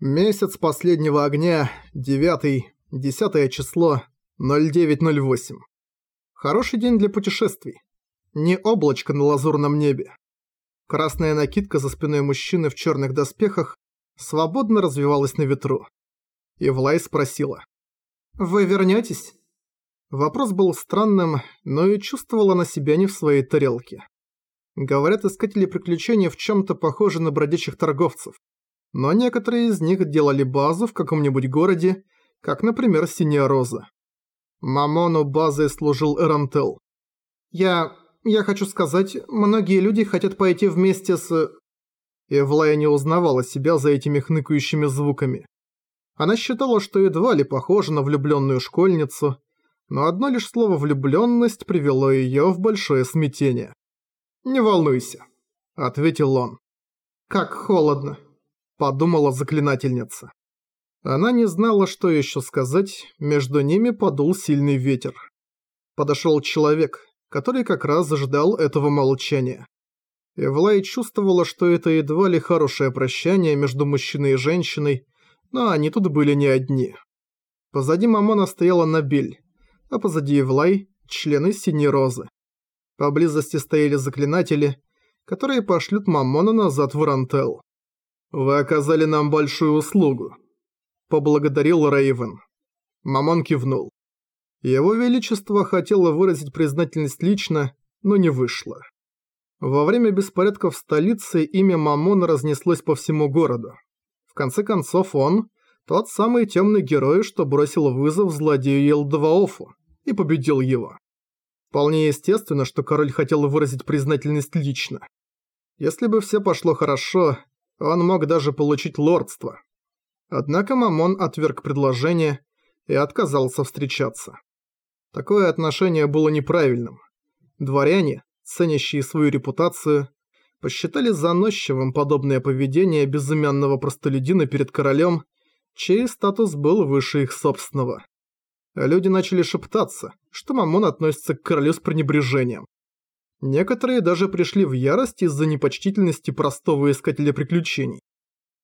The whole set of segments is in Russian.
Месяц последнего огня, 9 10 число, 0908. Хороший день для путешествий. Не облачко на лазурном небе. Красная накидка за спиной мужчины в черных доспехах свободно развивалась на ветру. Ивлай спросила. «Вы вернетесь?» Вопрос был странным, но и чувствовала на себя не в своей тарелке. Говорят, искатели приключений в чем-то похожи на бродячих торговцев но некоторые из них делали базу в каком-нибудь городе, как, например, Синяя Роза. Мамону базой служил Эрантел. «Я... я хочу сказать, многие люди хотят пойти вместе с...» Эвлая не узнавала себя за этими хныкающими звуками. Она считала, что едва ли похожа на влюбленную школьницу, но одно лишь слово «влюбленность» привело ее в большое смятение. «Не волнуйся», — ответил он. «Как холодно», подумала заклинательница. Она не знала, что еще сказать, между ними подул сильный ветер. Подошел человек, который как раз ждал этого молчания. Эвлай чувствовала, что это едва ли хорошее прощание между мужчиной и женщиной, но они тут были не одни. Позади Мамона стояла Набель, а позади Эвлай – члены Синей Розы. Поблизости стояли заклинатели, которые пошлют Мамона назад в Рантел. «Вы оказали нам большую услугу», – поблагодарил Рейвен. Мамон кивнул. Его Величество хотело выразить признательность лично, но не вышло. Во время беспорядков в столице имя Мамона разнеслось по всему городу. В конце концов он – тот самый темный герой, что бросил вызов злодею Елдваофу и победил его. Вполне естественно, что король хотел выразить признательность лично. Если бы все пошло хорошо, он мог даже получить лордство. Однако Мамон отверг предложение и отказался встречаться. Такое отношение было неправильным. Дворяне, ценящие свою репутацию, посчитали заносчивым подобное поведение безымянного простолюдина перед королем, чей статус был выше их собственного. Люди начали шептаться, что Мамон относится к королю с пренебрежением. Некоторые даже пришли в ярость из-за непочтительности простого искателя приключений.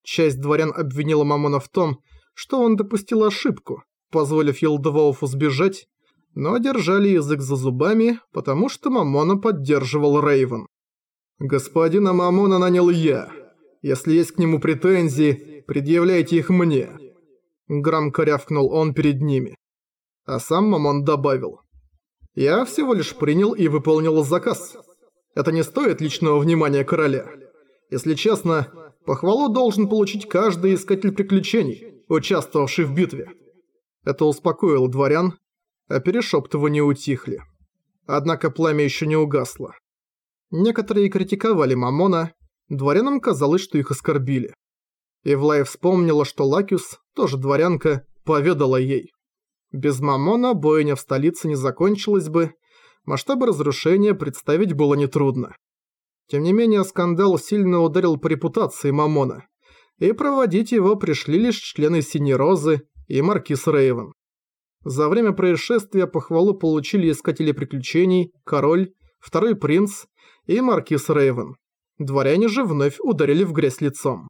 Часть дворян обвинила Мамона в том, что он допустил ошибку, позволив Елдвоуфу сбежать, но держали язык за зубами, потому что Мамона поддерживал Рейвен. «Господина Мамона нанял я. Если есть к нему претензии, предъявляйте их мне». Громко рявкнул он перед ними. А сам Мамон добавил. Я всего лишь принял и выполнил заказ. Это не стоит личного внимания короля. Если честно, похвалу должен получить каждый искатель приключений, участвовавший в битве. Это успокоило дворян, а перешептывания утихли. Однако пламя еще не угасло. Некоторые критиковали Мамона, дворянам казалось, что их оскорбили. Ивлай вспомнила, что Лакюс, тоже дворянка, поведала ей. Без Мамона бойня в столице не закончилась бы, масштабы разрушения представить было нетрудно. Тем не менее, скандал сильно ударил по репутации Мамона, и проводить его пришли лишь члены Синей Розы и Маркис Рейвен. За время происшествия похвалу получили Искатели Приключений, Король, Второй Принц и Маркис Рейвен. Дворяне же вновь ударили в грязь лицом.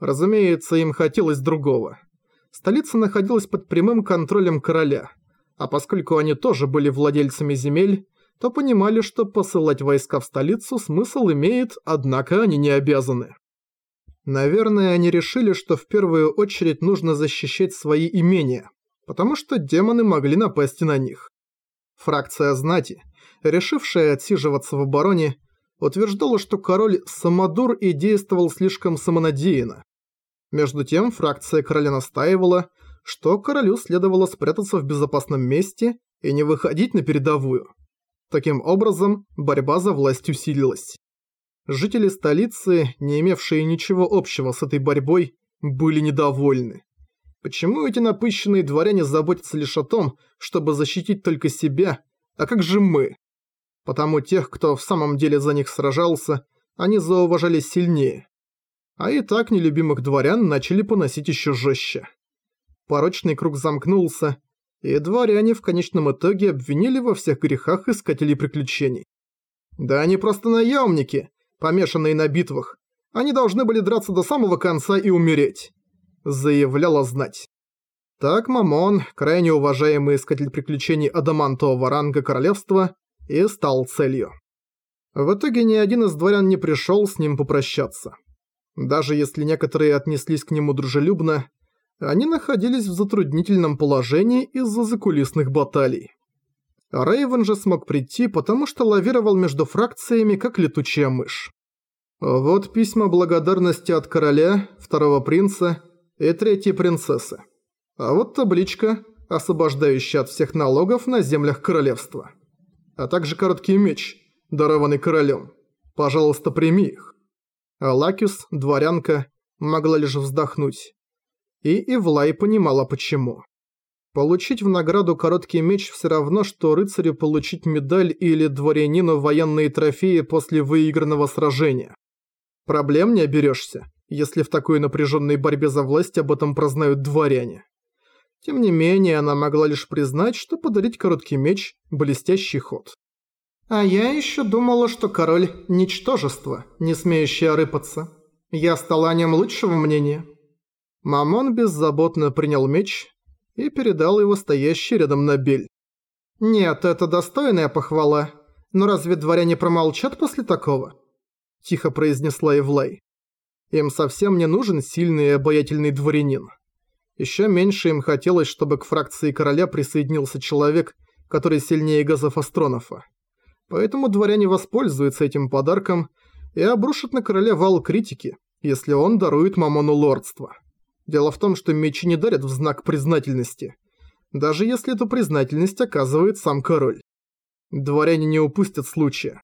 Разумеется, им хотелось другого – столица находилась под прямым контролем короля, а поскольку они тоже были владельцами земель, то понимали, что посылать войска в столицу смысл имеет, однако они не обязаны. Наверное, они решили, что в первую очередь нужно защищать свои имения, потому что демоны могли напасть на них. Фракция знати, решившая отсиживаться в обороне, утверждала, что король самодур и действовал слишком самонадеянно. Между тем, фракция короля настаивала, что королю следовало спрятаться в безопасном месте и не выходить на передовую. Таким образом, борьба за власть усилилась. Жители столицы, не имевшие ничего общего с этой борьбой, были недовольны. Почему эти напыщенные дворяне заботятся лишь о том, чтобы защитить только себя, а как же мы? Потому тех, кто в самом деле за них сражался, они зауважали сильнее а и так нелюбимых дворян начали поносить еще жестче. Порочный круг замкнулся, и дворяне в конечном итоге обвинили во всех грехах искателей приключений. Да они просто наемники, помешанные на битвах. Они должны были драться до самого конца и умереть. заявляла знать. Так Мамон, крайне уважаемый искатель приключений адамантового ранга королевства, и стал целью. В итоге ни один из дворян не пришел с ним попрощаться. Даже если некоторые отнеслись к нему дружелюбно, они находились в затруднительном положении из-за закулисных баталий. Рейвен же смог прийти, потому что лавировал между фракциями, как летучая мышь. Вот письма благодарности от короля, второго принца и третьей принцессы. А вот табличка, освобождающая от всех налогов на землях королевства. А также короткий меч, дарованный королем. Пожалуйста, прими их. А Лакюс, дворянка, могла лишь вздохнуть. И Ивлай понимала почему. Получить в награду короткий меч все равно, что рыцарю получить медаль или дворянину военные трофеи после выигранного сражения. Проблем не оберешься, если в такой напряженной борьбе за власть об этом прознают дворяне. Тем не менее, она могла лишь признать, что подарить короткий меч – блестящий ход. А я еще думала, что король – ничтожество, не смеющее рыпаться. Я стала о нем лучшего мнения. Мамон беззаботно принял меч и передал его стоящий рядом на бель. «Нет, это достойная похвала. Но разве дворяне промолчат после такого?» Тихо произнесла Эвлай. «Им совсем не нужен сильный и обаятельный дворянин. Еще меньше им хотелось, чтобы к фракции короля присоединился человек, который сильнее газов Астронофа. Поэтому дворяне воспользуются этим подарком и обрушат на короля вал критики, если он дарует Мамону лордство. Дело в том, что мечи не дарят в знак признательности, даже если эту признательность оказывает сам король. Дворяне не упустят случая.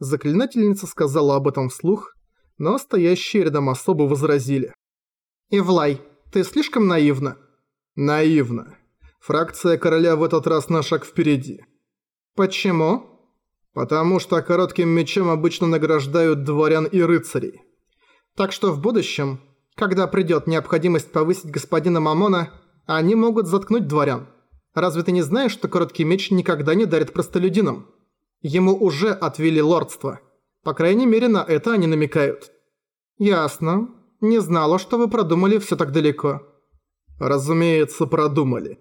Заклинательница сказала об этом вслух, но стоящие рядом особо возразили. «Ивлай, ты слишком наивна». «Наивна. Фракция короля в этот раз на шаг впереди». «Почему?» «Потому что коротким мечом обычно награждают дворян и рыцарей. Так что в будущем когда придет необходимость повысить господина Мамона, они могут заткнуть дворян. Разве ты не знаешь, что короткий меч никогда не дарит простолюдинам? Ему уже отвели лордство. По крайней мере, на это они намекают. Ясно. Не знала, что вы продумали все так далеко. Разумеется, продумали.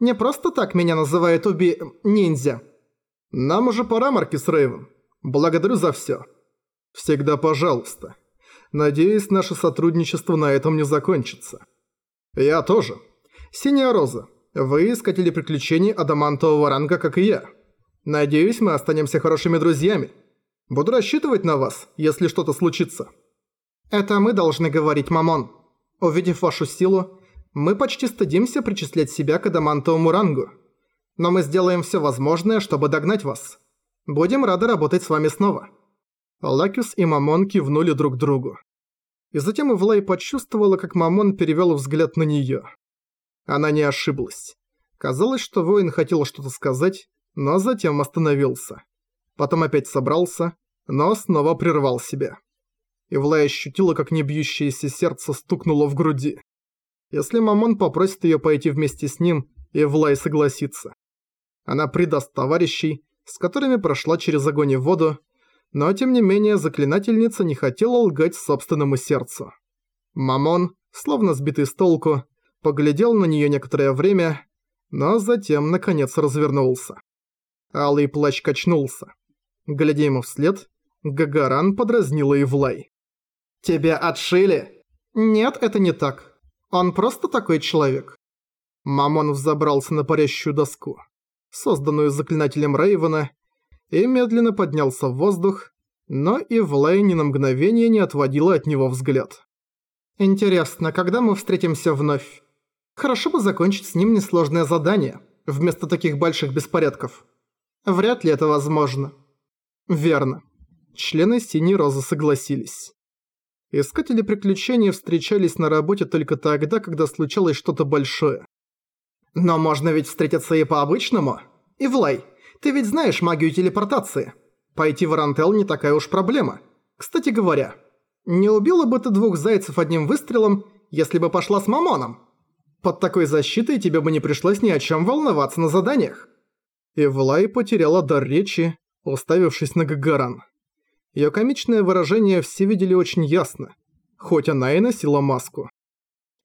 Не просто так меня называют уби... ниндзя. Нам уже пора, Маркис Рейвен. Благодарю за все. Всегда пожалуйста. Надеюсь, наше сотрудничество на этом не закончится. Я тоже. Синяя Роза, вы искатели приключений адамантового ранга, как и я. Надеюсь, мы останемся хорошими друзьями. Буду рассчитывать на вас, если что-то случится. Это мы должны говорить, Мамон. Увидев вашу силу, мы почти стыдимся причислять себя к адамантовому рангу. Но мы сделаем все возможное, чтобы догнать вас. Будем рады работать с вами снова. Лакюс и Мамон кивнули друг другу. И затем Ивлай почувствовала, как Мамон перевёл взгляд на неё. Она не ошиблась. Казалось, что воин хотел что-то сказать, но затем остановился. Потом опять собрался, но снова прервал себя. Ивлай ощутила, как небьющееся сердце стукнуло в груди. Если Мамон попросит её пойти вместе с ним, Ивлай согласится. Она предаст товарищей, с которыми прошла через огонь и воду, но тем не менее заклинательница не хотела лгать собственному сердцу. Мамон, словно сбитый с толку, поглядел на нее некоторое время, но затем наконец развернулся. Алый плащ качнулся. Глядя ему вслед, Гагаран подразнила Ивлай. «Тебя отшили?» «Нет, это не так. Он просто такой человек». Мамон взобрался на парящую доску, созданную заклинателем Рейвена, и медленно поднялся в воздух, но и Влай ни на мгновение не отводила от него взгляд. «Интересно, когда мы встретимся вновь? Хорошо бы закончить с ним несложное задание, вместо таких больших беспорядков. Вряд ли это возможно». «Верно». Члены Синей Розы согласились. Искатели приключений встречались на работе только тогда, когда случалось что-то большое. «Но можно ведь встретиться и по-обычному? Ивлай, ты ведь знаешь магию телепортации. Пойти в Арантел не такая уж проблема. Кстати говоря, не убила бы ты двух зайцев одним выстрелом, если бы пошла с Мамоном? Под такой защитой тебе бы не пришлось ни о чем волноваться на заданиях». Ивлай потеряла дар речи, уставившись на Гагаран. Её комичное выражение все видели очень ясно, хоть она и носила маску.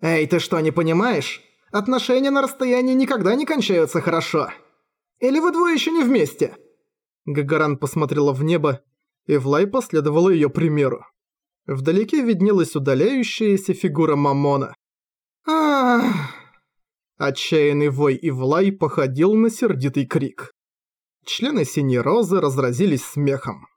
«Эй, ты что, не понимаешь? Отношения на расстоянии никогда не кончаются хорошо. Или вы двое еще не вместе?» Гагаран посмотрела в небо, и Влай последовала ее примеру. Вдалеке виднелась удаляющаяся фигура Мамона. Ах! Отчаянный вой Влай походил на сердитый крик. Члены Синей Розы разразились смехом.